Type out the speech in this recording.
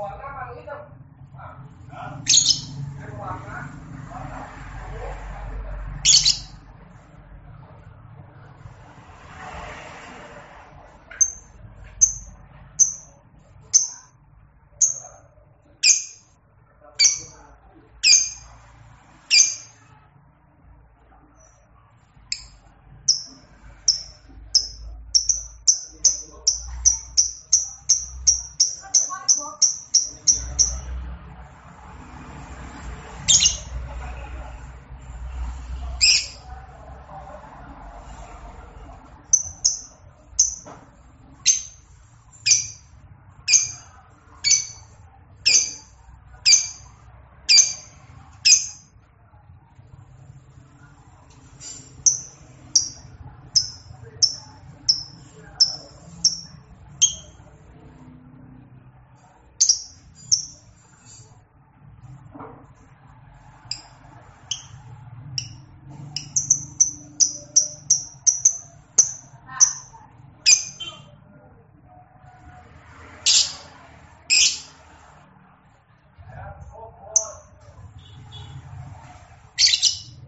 Olha a maneira. Ah, tá.